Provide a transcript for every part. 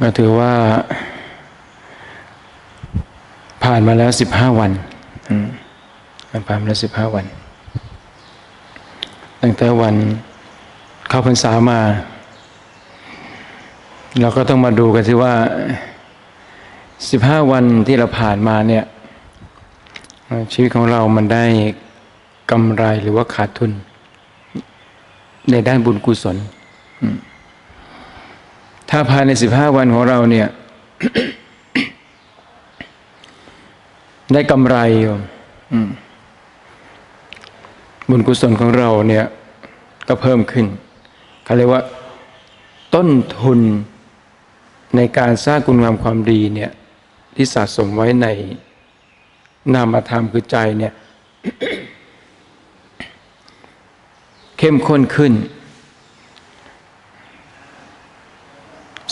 ก็ถือว่า ผ่านมาแล้วสิบห้าวันผ่านมาแล้วสิบห้าวัน ตั้งแต่วันเข้าพรรษามา เราก็ต้องมาดูกันสิว่าสิบห้าวันที่เราผ่านมาเนี่ย ชีวิตของเรามันได้กำไรหรือว่าขาดทุน ในด้านบุญกุศล ถ้าภายในสิบห้าวันของเราเนี่ยได้กำไรบุญกุศลของเราเนี่ย ก็เพิ่มขึ้นเขาเรียกว่า ต้นทุนในการสร้างคุณงามความดีเนี่ย ที่สะสมไว้ในนามธรรมคือใจเนี่ย เข้มข้นขึ้น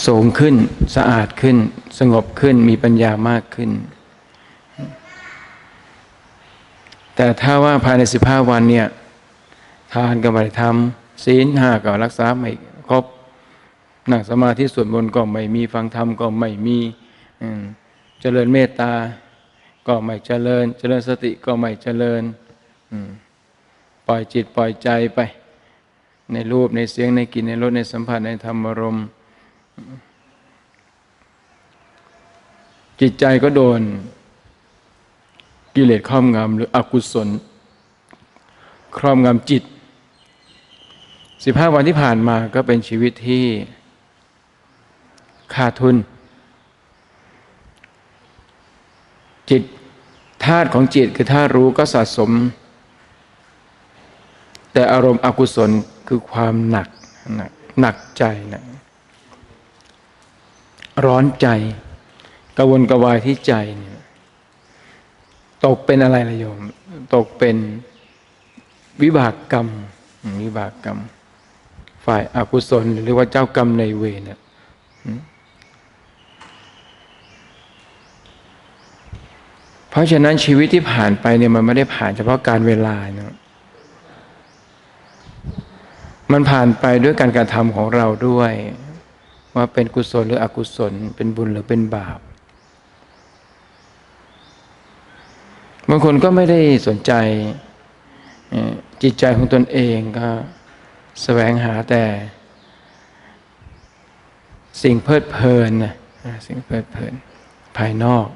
สูงขึ้นสะอาดขึ้น สงบขึ้นมีปัญญามากขึ้น แต่ถ้าว่าภายในสิบห้าวันเนี่ยทานก็ไม่ได้ทำศีลห้าก็รักษาไม่ครบนั่งสมาธิสวดมนต์ก็ไม่มีฟังธรรมก็ไม่มีเจริญเมตตา ก็ไม่เจริญ เจริญสติก็ไม่เจริญปล่อยจิตปล่อยใจไป ในรูปในเสียงในกลิ่นในรสในสัมผัสในธรรมารมณ์ จิตใจก็โดนกิเลสครอบงำหรืออกุศล ครอบงำจิตสิบห้าวันที่ผ่านมาก็เป็นชีวิตที่ขาดทุน จิตธาตุของจิตคือธาตุรู้ก็สะสม แต่อารมณ์อกุศลคือความหนักหนักหนักใจนะ ร้อนใจกระวนกระวายที่ใจเนี่ยตกเป็นอะไรละโยม ตกเป็นวิบากกรรม วิบากกรรม ฝ่ายอากุศลหรือว่าเจ้ากรรมในเวรเนี่ยเพราะฉะนั้นชีวิตที่ผ่านไปเนี่ยมันไม่ได้ผ่านเฉพาะการเวลาเนาะมันผ่านไปด้วยการกระทำของเราด้วย ว่าเป็นกุศลหรืออกุศล เป็นบุญหรือเป็นบาป บางคนก็ไม่ได้สนใจจิตใจของตนเองก็แสวงหาแต่ สิ่งเพลิดเพลินนะสิ่งเพลิดเพลินภายนอก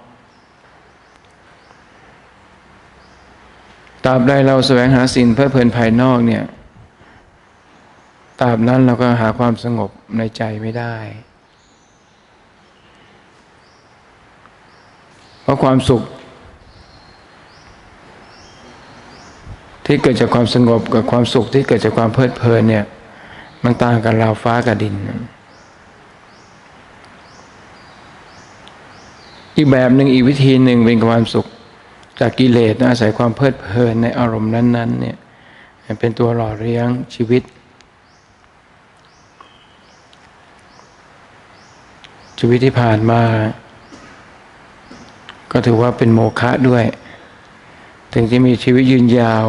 ตราบใดเราแสวงหาสิ่งเพลิดเพลินภายนอกเนี่ย ตราบนั้นเราก็หาความสงบในใจไม่ได้ เพราะความสุข ที่เกิดจากความสงบกับความสุขที่เกิดจากความเพลิดเพลินเนี่ย มันต่างกันราวฟ้ากับดิน อีกแบบหนึ่งอีกวิธีหนึ่งเป็นความสุขจากกิเลสอาศัยความเพลิดเพลินในอารมณ์นั้น ๆ เนี่ย เป็นตัวหล่อเลี้ยงชีวิต ชีวิตที่ผ่านมา ก็ถือว่าเป็นโมฆะด้วย ถึงจะมีชีวิตยืนยาว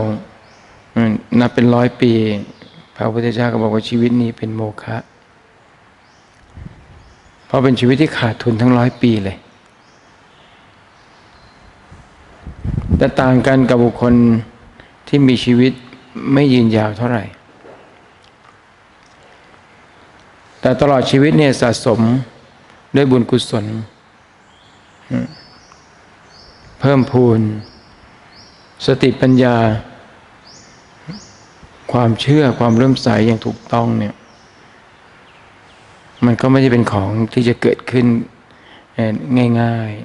นับเป็นร้อยปี พระพุทธเจ้าก็บอกว่าชีวิตนี้เป็นโมฆะเพราะเป็นชีวิตที่ขาดทุนทั้งร้อยปีเลย แต่ต่างกันกับบุคคลที่มีชีวิตไม่ยืนยาวเท่าไหร่ แต่ตลอดชีวิตเนี่ยสะสม ด้วยบุญกุศล เพิ่มพูน สติปัญญา ความเชื่อความเริ่มใสอย่างถูกต้องเนี่ย มันก็ไม่ได้เป็นของที่จะเกิดขึ้นง่ายๆ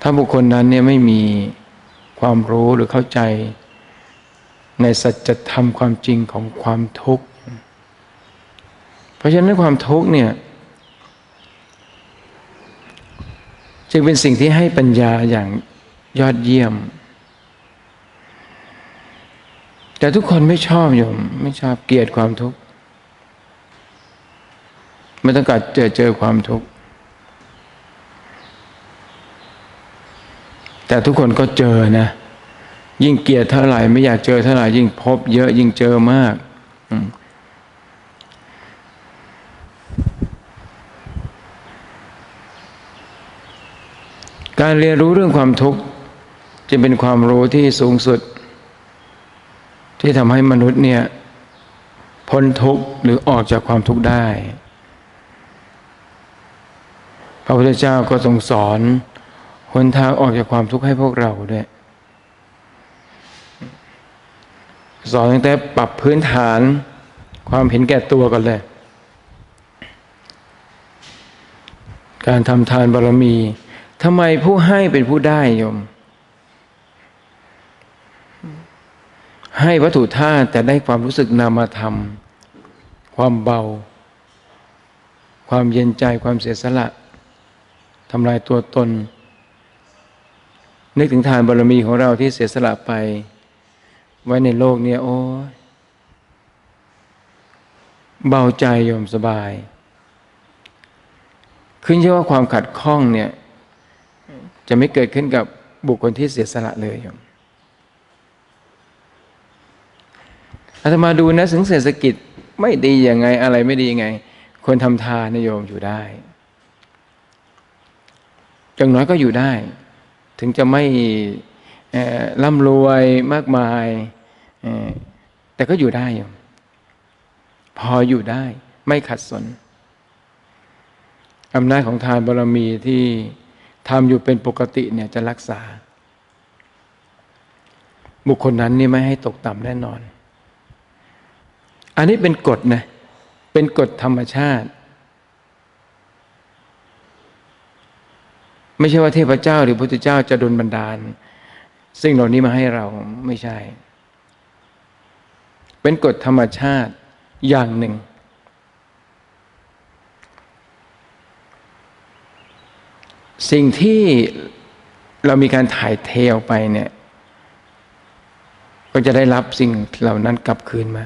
ถ้าบุคคลนั้นเนี่ยไม่มีความรู้หรือเข้าใจในสัจธรรมความจริงของความทุกข์ เพราะฉะนั้นความทุกข์เนี่ยจึงเป็นสิ่งที่ให้ปัญญาอย่างยอดเยี่ยม แต่ทุกคนไม่ชอบโยม ไม่ชอบเกลียดความทุกข์ไม่ต้องการเจอเจอความทุกข์แต่ทุกคนก็เจอนะ ยิ่งเกลียดเท่าไหร่ ไม่อยากเจอเท่าไหร่ยิ่งพบเยอะยิ่งเจอมาก การเรียนรู้เรื่องความทุกข์จะเป็นความรู้ที่สูงสุด ที่ทำให้มนุษย์เนี่ยพ้นทุกข์หรือออกจากความทุกข์ได้ พระพุทธเจ้าก็ทรงสอนหนทางออกจากความทุกข์ให้พวกเราด้วย สอนตั้งแต่ปรับพื้นฐานความเห็นแก่ตัวกันเลย การทำทานบารมี ทำไมผู้ให้เป็นผู้ได้โยม ให้วัตถุธาตุแต่ได้ความรู้สึกนามธรรม ความเบา ความเย็นใจความเสียสละทำลายตัวตน นึกถึงทานบารมีของเราที่เสียสละไป ไว้ในโลกนี้โอ้เบาใจโยมสบาย ขึ้นชื่อว่าความขัดข้องเนี่ย จะไม่เกิดขึ้นกับบุคคลที่เสียสละเลยโยมอาตมาดูนะถึงเศรษฐกิจไม่ดียังไง อะไรไม่ดียังไง คนทำทานนโยมอยู่ได้จังน้อยก็อยู่ได้ ถึงจะไม่ร่ำรวยมากมาย แต่ก็อยู่ได้โยมพออยู่ได้ ไม่ขัดสนอำนาจของทานบารมีที่ ทำอยู่เป็นปกติเนี่ยจะรักษา บุคคลนั้นนี่ไม่ให้ตกต่ำแน่นอน อันนี้เป็นกฎนะ เป็นกฎธรรมชาติ ไม่ใช่ว่าเทพเจ้าหรือพระพุทธเจ้าจะดลบันดาล สิ่งเหล่านี้มาให้เราไม่ใช่ เป็นกฎธรรมชาติอย่างหนึ่ง สิ่งที่เรามีการถ่ายเทออกไปเนี่ย ก็จะได้รับสิ่งเหล่านั้นกลับคืนมา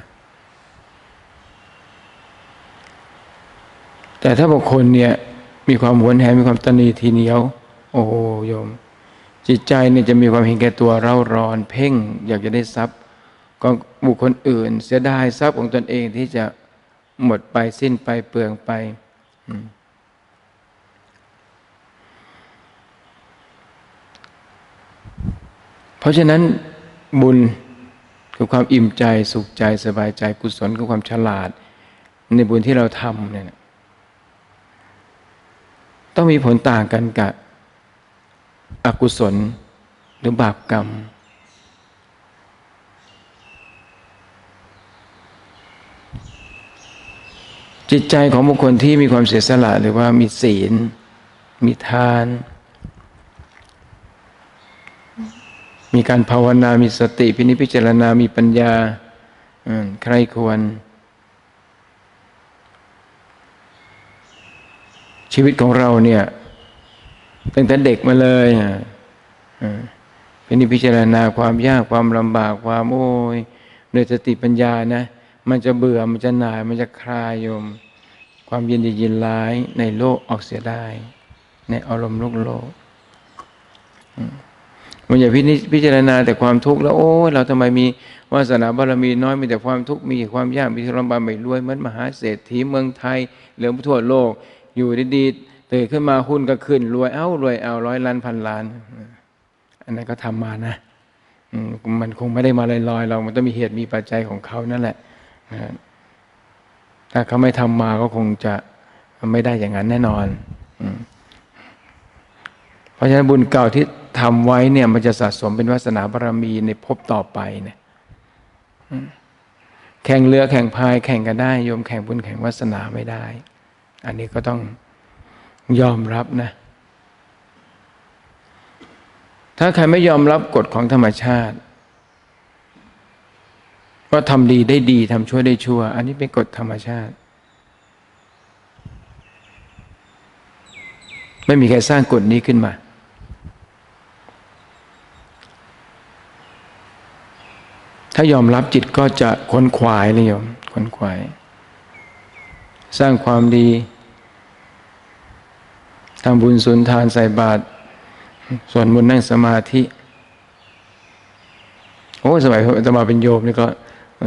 แต่ถ้าบุคคลเนี่ย มีความหวนแหนมีความตนีทีเหนียว โอ้โยม จิตใจเนี่ยจะมีความเห็นแก่ตัวเร่าร้อน เพ่ง อยากจะได้ทรัพย์ของบุคคลอื่น เสียดายทรัพย์ของตนเองที่จะหมดไปสิ้นไปเปลืองไป เพราะฉะนั้นบุญคือความอิ่มใจสุขใจสบายใจกุศลคือความฉลาด ในบุญที่เราทำเนี่ยต้องมีผลต่างกันกับอกุศลหรือบาปกรรม จิตใจของบุคคลที่มีความเสียสละหรือว่ามีศีล มีทาน มีการภาวนา มีสติ พินิจพิจารณา มีปัญญาใครควร ชีวิตของเราเนี่ยตั้งแต่เด็กมาเลยพินิจพิจารณาความยากความลำบากความโอ้ยโดยสติปัญญานะ มันจะเบื่อ มันจะหน่าย มันจะคลายโยม ความยินดียินร้ายในโลกออกเสียได้ ในอารมณ์โลกโลก มันอย่าพิพจารณาแต่ความทุกข์แล้วโอ้เราทำไมมีวาสนาบารมีน้อยมีแต่ความทุกข์มีความยากมีทุรบาไม่รวยเหมือนมหาเศรษฐีเมืองไทยเหลือทั่วโลก อยู่ดีๆตื่นขึ้นมาหุ้นก็ขึ้น รวยเอ้ารวยเอาร้อยล้านพันล้าน อันนั้นก็ทำมานะมันคงไม่ได้มาลอยๆเรามันต้องมีเหตุมีปัจจัยของเขานั่นแหละถ้าเขาไม่ทำมาก็คงจะไม่ได้อย่างนั้นแน่นอนเพราะฉะนั้นบุญเก่าที่ ทำไว้เนี่ยมันจะสะสมเป็นวาสนาบารมีในภพต่อไปเนี่ยแข่งเรือแข่งพายแข่งกันได้โยมแข่งบุญแข่งวาสนาไม่ได้ อันนี้ก็ต้องยอมรับนะ ถ้าใครไม่ยอมรับกฎของธรรมชาติว่าทำดีได้ดีทำชั่วได้ชั่ว อันนี้เป็นกฎธรรมชาติ ไม่มีใครสร้างกฎนี้ขึ้นมา ถ้ายอมรับจิตก็จะคนควายเลยโยมคนควาย สร้างความดีทำบุญสุนทานใส่บาตรส่วนบุญนั่งสมาธิโอ้สมัยจะมาเป็นโยมนี่ก็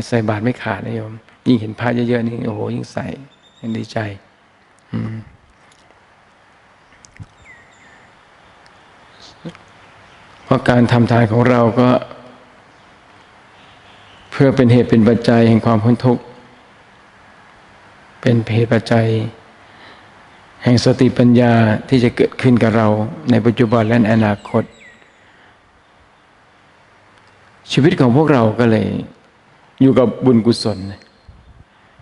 ใส่บาตรไม่ขาดนะโยม ยิ่งเห็นพระเยอะๆนี่โอ้โหยิ่งใส่ยิ่งดีใจเพราะการทำทานของเราก็ เพื่อเป็นเหตุเป็นปัจจัยแห่งความพ้นทุกข์ เป็นเหตุปัจจัย แห่งสติปัญญาที่จะเกิดขึ้นกับเราในปัจจุบันและอนาคต ชีวิตของพวกเราก็เลย อยู่กับบุญกุศล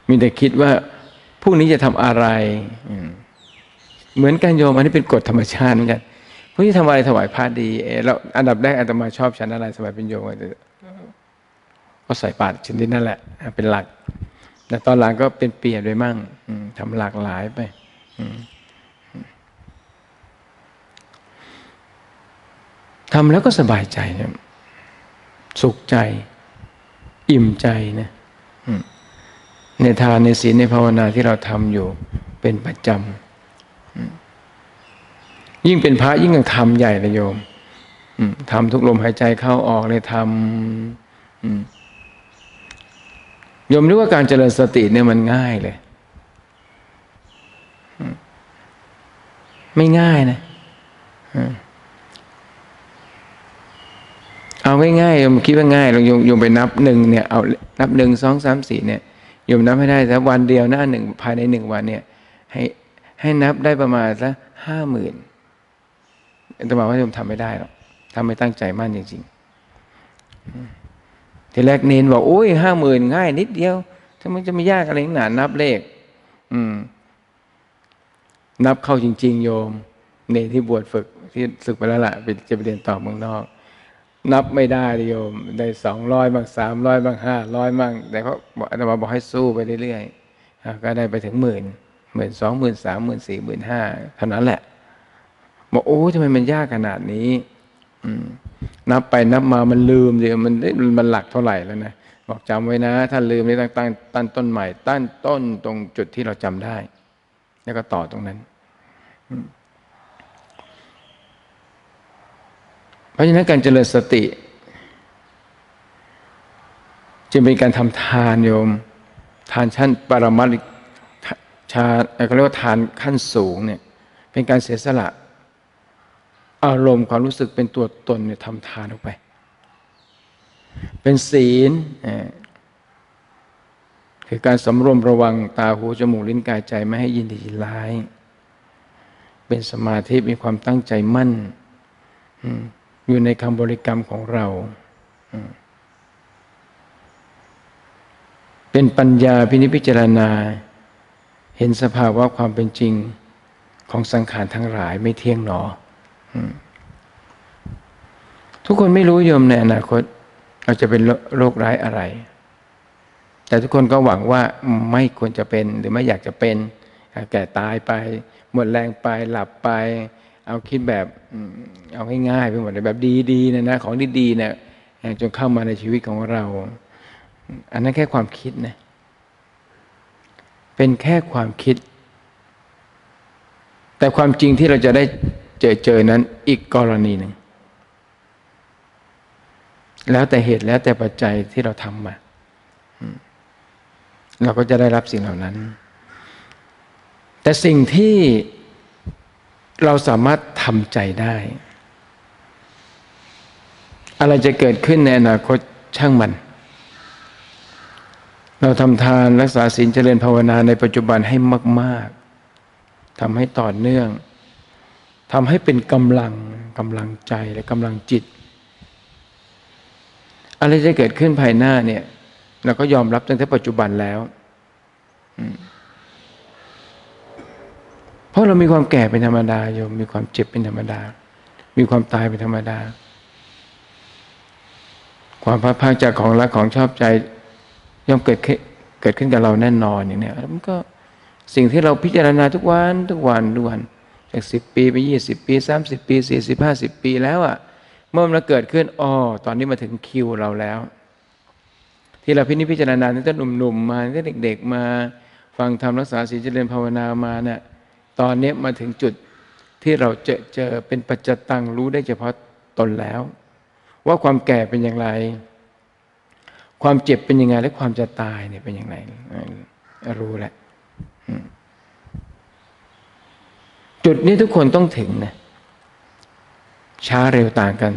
มีแต่คิดว่าพรุ่งนี้จะทำอะไร เหมือนกันโยมอันนี้เป็นกฎธรรมชาติเหมือนกันพรุ่งนี้ทำอะไรถวายพระดีเราอันดับแรกอาตมาชอบฉันอะไรสมัยเป็นโยม ก็ใส่บาตรชนิดนั่นแหละ เป็นหลัก แต่ตอนหลังก็เป็นเปลี่ยนไปมั่งทำหลากหลายไปทำแล้วก็สบายใจนะสุขใจ อิ่มใจนะในทานในศีลในภาวนาที่เราทำอยู่เป็นประจำยิ่งเป็นพระยิ่งทำใหญ่เลยโยมทำทุกลมหายใจเข้าออกเลยทำ ยมรู้ว่าการเจริญสติเนี่ยมันง่ายเลย ไม่ง่ายนะเอาง่ายๆโยมคิดว่าง่ายเราโยมโยมไปนับหนึ่งเนี่ยเอานับหนึ่งสองสามสี่เนี่ยโยมนับให้ได้แต่วันเดียวหน้าหนึ่งภายในหนึ่งวันเนี่ย ให้ให้นับได้ประมาณสักห้าหมื่นแต่บอกว่าโยมทำไม่ได้หรอกทำไม่ตั้งใจมั่นจริงๆ ทีแรกเนนบอกโอ้ยห้าหมื่นง่าย นิดเดียวทำไมจะไม่ยากอะไรหนานับเลข อืม นับเข้าจริง ๆ โยมเนที่บวชฝึกที่ศึกไปแล้วล่ะจะไปเรียนต่อเมืองนอก นับไม่ได้โยม ได้สองร้อยบ้างสามร้อยบ้างห้าร้อยบ้างแต่เขาบอกอาจารย์บอกให้สู้ไปเรื่อยๆก็ได้ไปถึงหมื่นหมื่นสองหมื่นสามหมื่นสี่หมื่นห้าเท่านั้นแหละบอกโอ้ทำไมมันยากขนาดนี้ นับไปนับมามันลืมเดี๋ยวมันมันหลักเท่าไหร่แล้วนะบอกจำไว้นะ ถ้าลืมนี่ตั้งตั้งตั้งต้นใหม่ ตั้งต้นตรงจุดที่เราจำได้ แล้วก็ต่อตรงนั้นเพราะฉะนั้นการเจริญสติ จะเป็นการทำทานโยม ทานชั้นปรมัตชาเขาเรียกว่าทานขั้นสูงเนี่ย เป็นการเสียสละ อารมณ์ความรู้สึกเป็นตัวตนเนี่ยทำทานออกไป เป็นศีลคือการสำรวมระวังตาหูจมูกลิ้นกายใจไม่ให้ยินดียินร้าย เป็นสมาธิมีความตั้งใจมั่นอยู่ในคำบริกรรมของเรา เป็นปัญญาพินิพิจารณา เห็นสภาวะความเป็นจริงของสังขารทั้งหลายไม่เที่ยงหนอ ทุกคนไม่รู้โยมในอนาคตเราจะเป็นโรคร้ายอะไร แต่ทุกคนก็หวังว่าไม่ควรจะเป็นหรือไม่อยากจะเป็น แก่ตายไป หมดแรงไปหลับไป เอาคิดแบบเอาง่ายๆไปหมดเลยแบบดีๆนะนะของดีๆเนี่ยจนเข้ามาในชีวิตของเรา อันนั้นแค่ความคิดนะ เป็นแค่ความคิด แต่ความจริงที่เราจะได้ เจอเจอนั้นอีกกรณีหนึ่ง แล้วแต่เหตุแล้วแต่ปัจจัยที่เราทำมาเราก็จะได้รับสิ่งเหล่านั้น แต่สิ่งที่เราสามารถทำใจได้ อะไรจะเกิดขึ้นในอนาคตช่างมัน เราทำทานรักษาศีลเจริญภาวนาในปัจจุบันให้มาก ๆทำให้ต่อเนื่อง ทำให้เป็นกำลังกำลังใจและกำลังจิต อะไรจะเกิดขึ้นภายหน้าเนี่ยเราก็ยอมรับตั้งแต่ปัจจุบันแล้ว เพราะเรามีความแก่เป็นธรรมดาโยมมีความเจ็บเป็นธรรมดา มีความตายเป็นธรรมดา ความพัดพาจากของรักของชอบใจ ย่อมเกิดเกิดขึ้นกับเราแน่นอนอย่างนี้มันก็สิ่งที่เราพิจารณาทุกวันทุกวันทุกวัน จากสิบปีไปยี่สิบปีสามสิบปีสี่สิบห้าสิบปีแล้วอะ่ะ เมื่อมันเกิดขึ้นอ๋อตอนนี้มาถึงคิวเราแล้ว ที่เราพินิจพิจารณาตั้งแต่หนุ่มๆมาตั้งแต่เด็ก ๆ มาฟังธรรมรักษาศีลเจริญภาวนามาเนะี่ยตอนนี้มาถึงจุดที่เราเจอเจอเป็นปัจจตังรู้ได้เฉพาะตนแล้ว ว่าความแก่เป็นอย่างไร ความเจ็บเป็นยังไงและความจะตายเนี่ยเป็นอย่างไรรู้แหละ จุดนี้ทุกคนต้องถึงนะช้าเร็วต่างกัน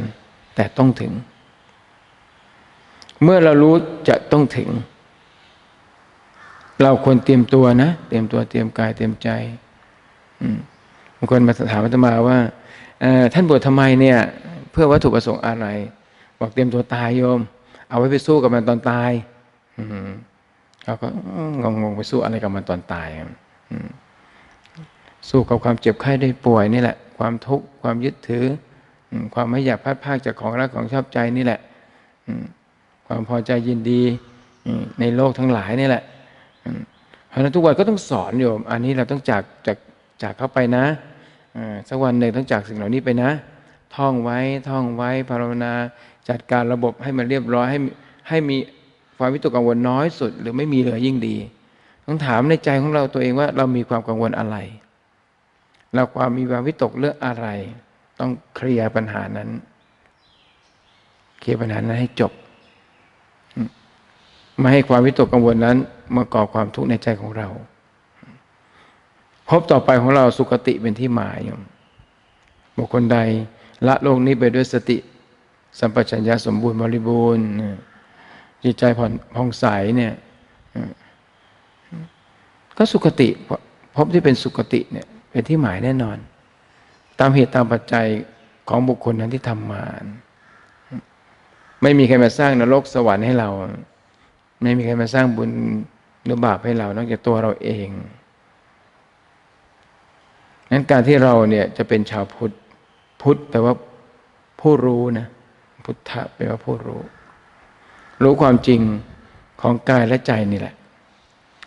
แต่ต้องถึง เมื่อเรารู้จะต้องถึง เราควรเตรียมตัวนะ เตรียมตัวเตรียมกายเตรียมใจบางคนมาถามอาตมาว่าท่านบวชทำไมเนี่ย เพื่อวัตถุประสงค์อะไร บอกเตรียมตัวตายโยม เอาไว้ไปสู้กับมันตอนตายเขาก็งงๆไปสู้อะไรกับมันตอนตาย สู้กับความเจ็บไข้ได้ป่วยนี่แหละ ความทุกข์ความยึดถือ ความไม่อยากพัดพากจากของรักของชอบใจนี่แหละความพอใจยินดีในโลกทั้งหลายนี่แหละเพราะนั้นทุกวันก็ต้องสอนโยม อันนี้เราต้องจากจากจากเข้าไปนะสักวันหนึ่งต้องจากสิ่งเหล่านี้ไปนะ ท่องไว้ท่องไว้ภาวนาจัดการระบบให้มันเรียบร้อยให้ให้มีความวิตกกังวลน้อยสุด หรือไม่มีเหลือยิ่งดี ต้องถามในใจของเราตัวเองว่าเรามีความกังวลอะไร เราความมีความวิตกเรื่องอะไร ต้องเคลียร์ปัญหานั้น เคลียร์ปัญหานั้นให้จบไม่ให้ความวิตกกังวลนั้นมาก่อความทุกข์ในใจของเราพบต่อไปของเราสุคติเป็นที่หมายบุคคลใดละโลกนี้ไปด้วยสติ สัมปชัญญะสมบูรณ์บริบูรณ์จิตใจผ่อนผ่องใสเนี่ยก็สุคติพบที่เป็นสุคติเนี่ย เป็นที่หมายแน่นอน ตามเหตุตามปัจจัยของบุคคลนั้นที่ทำมา ไม่มีใครมาสร้างนรกสวรรค์ให้เรา ไม่มีใครมาสร้างบุญหรือบาปให้เรา นอกจากตัวเราเองนั้นการที่เราเนี่ยจะเป็นชาวพุทธ พุทธแปลว่าผู้รู้นะ พุทธะแปลว่าผู้รู้ รู้ความจริงของกายและใจนี่แหละ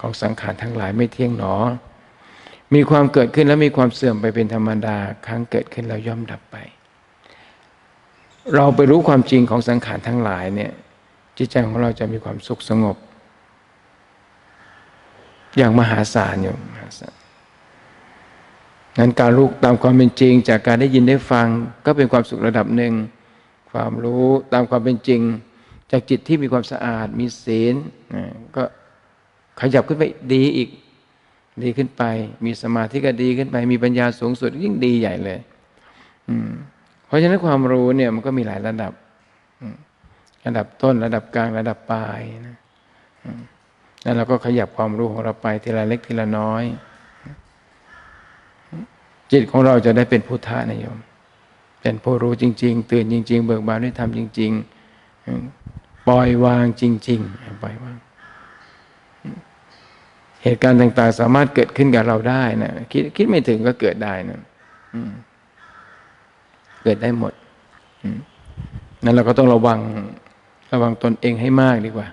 ของสังขารทั้งหลายไม่เที่ยงหนอ มีความเกิดขึ้นแล้วมีความเสื่อมไปเป็นธรรมดาครั้งเกิดขึ้นแล้วย่อมดับไป เราไปรู้ความจริงของสังขารทั้งหลายเนี่ยจิตใจของเราจะมีความสุขสงบ อย่างมหาศาลอยู่มหาศาลนั้นการรู้ตามความเป็นจริง จากการได้ยินได้ฟัง ก็เป็นความสุขระดับหนึ่ง ความรู้ตามความเป็นจริง จากจิตที่มีความสะอาดมีศีลก็ขยับขึ้นไปดีอีก ดีขึ้นไป มีสมาธิก็ดีขึ้นไป มีปัญญาสูงสุดยิ่งดีใหญ่เลยเพราะฉะนั้นความรู้เนี่ยมันก็มีหลายระดับระดับต้นระดับกลางระดับปลายนะแล้วเราก็ขยับความรู้ของเราไปทีละเล็กทีละน้อย จิตของเราจะได้เป็นพุทธะนะโยม เป็นผู้รู้จริง ๆ ตื่นจริง ๆ เบิกบานด้วยธรรมจริง ๆ ปล่อยวางจริง ๆ ปล่อยวาง เหตุการณ์ต่าง ๆ สามารถเกิดขึ้นกับเราได้นะคิดคิดไม่ถึงก็เกิดได้นะเกิดได้หมดนั้นเราก็ต้องระวัง ระวังตนเองให้มากดีกว่า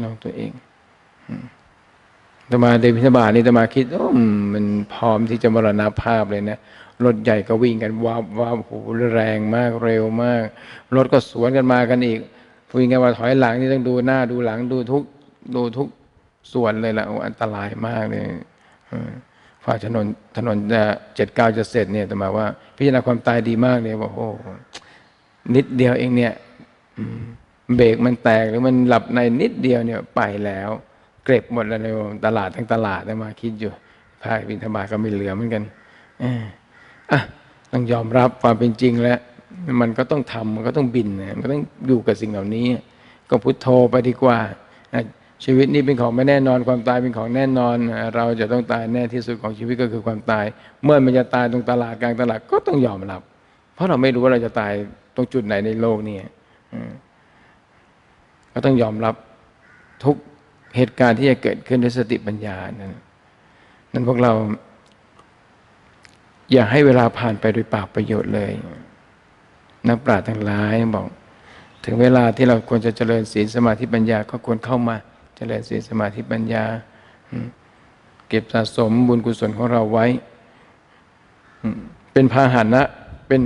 ระวังตัวเองตมาเดพิธบานี่ตมาคิดโอ้มันพร้อมที่จะมรณภาพเลยนะรถใหญ่ก็วิ่งกันว้าว้าโหแรงมากเร็วมาก รถก็สวนกันมากันอีกพูดง่ายว่าถอยหลังนี่ต้องดูหน้าดูหลังดูทุกดูทุก ส่วนเลยละอันตรายมากเลยฝ่าถนนถนนจะเจ็ดเก้าจะเสร็จเนี่ยแต่มาว่า พิจารณาความตายดีมากเลยบอกโอ้นิดเดียวเองเนี่ยเบรกมันแตกหรือมันหลับในนิดเดียวเนี่ยไปแล้ว เก็บหมดแล้วในตลาดทั้งตลาดได้มาคิดอยู่ภาคบินธบาก็ไม่เหลือเหมือนกันอะต้องยอมรับความเป็นจริงแล้วมันก็ต้องทำมันก็ต้องบินมันก็ต้องอยู่กับสิ่งเหล่านี้ ก็พุทโธไปดีกว่า ชีวิตนี้เป็นของไม่แน่นอนความตายเป็นของแน่นอน เราจะต้องตายแน่ที่สุดของชีวิตก็คือความตาย เมื่อมันจะตายตรงตลาดกลางตลาดก็ต้องยอมรับ เพราะเราไม่รู้ว่าเราจะตายตรงจุดไหนในโลกนี้ก็ต้องยอมรับทุกเหตุการณ์ที่จะเกิดขึ้นด้วยสติปัญญานั้นนั้นพวกเรา อย่าให้เวลาผ่านไปโดยปากประโยชน์เลย นักปราชญ์ทั้งหลายบอก ถึงเวลาที่เราควรจะเจริญศีลสมาธิปัญญาก็ควรเข้ามา เจริญศีลสมาธิปัญญา เก็บสะสมบุญกุศลของเราไว้ เป็นพาหานะเป็น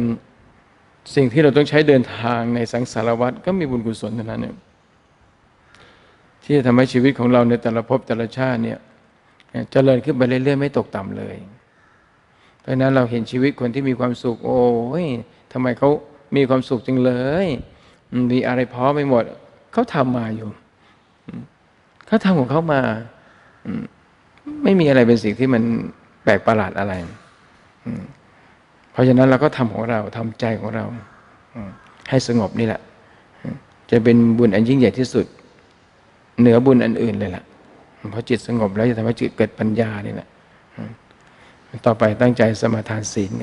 สิ่งที่เราต้องใช้เดินทางในสังสารวัฏก็มีบุญกุศลเท่านั้นเนี่ยที่จะทำให้ชีวิตของเราในแต่ละภพแต่ละชาติเนี่ยจเจริญขึ้นไปเรื่อยๆไม่ตกต่ำเลย เพราะนั้นเราเห็นชีวิตคนที่มีความสุข โอ้ยทำไมเขามีความสุขจังเลย มีอะไรพร้อมไปหมด เขาทำมาอยู่ เขาทำของเขามาไม่มีอะไรเป็นสิ่งที่มันแปลกประหลาดอะไรเพราะฉะนั้นเราก็ทำของเราทำใจของเราให้สงบนี่แหละ จะเป็นบุญอันยิ่งใหญ่ที่สุด เหนือบุญอันอื่นเลยล่ะเพราะจิตสงบแล้วจะทำให้จิตเกิดปัญญานี่แหละต่อไปตั้งใจสมาทานศีลกัน